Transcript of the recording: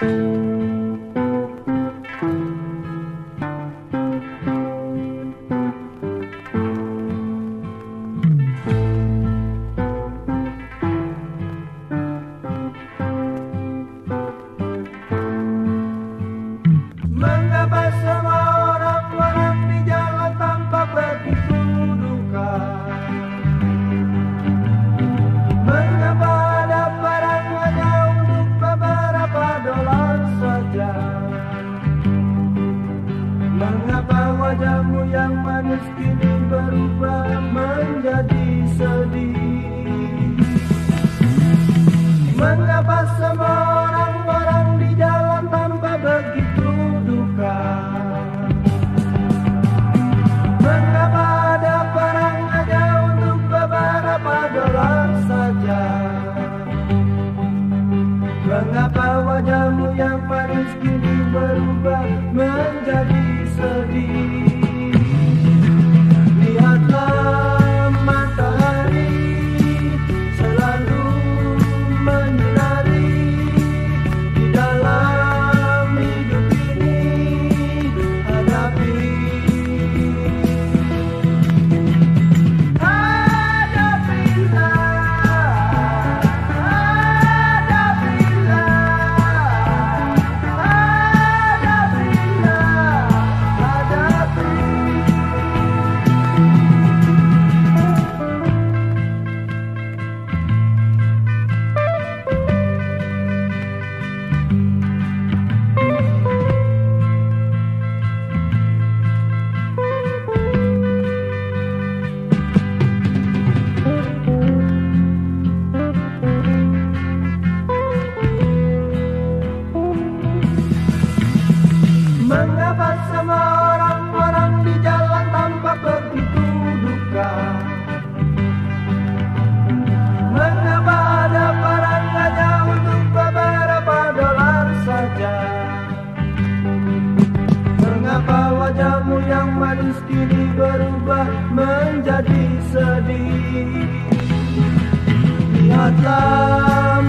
Mengapa wajahmu yang manis kini berubah menjadi sedih. Mengapa semua orang-orang di jalan tampak begitu duka? Mengapa ada perang hanya untuk beberapa dolar saja? Mengapa wajahmu yang manis kini berubah menjadi berubah menjadi sedih. Lihatlah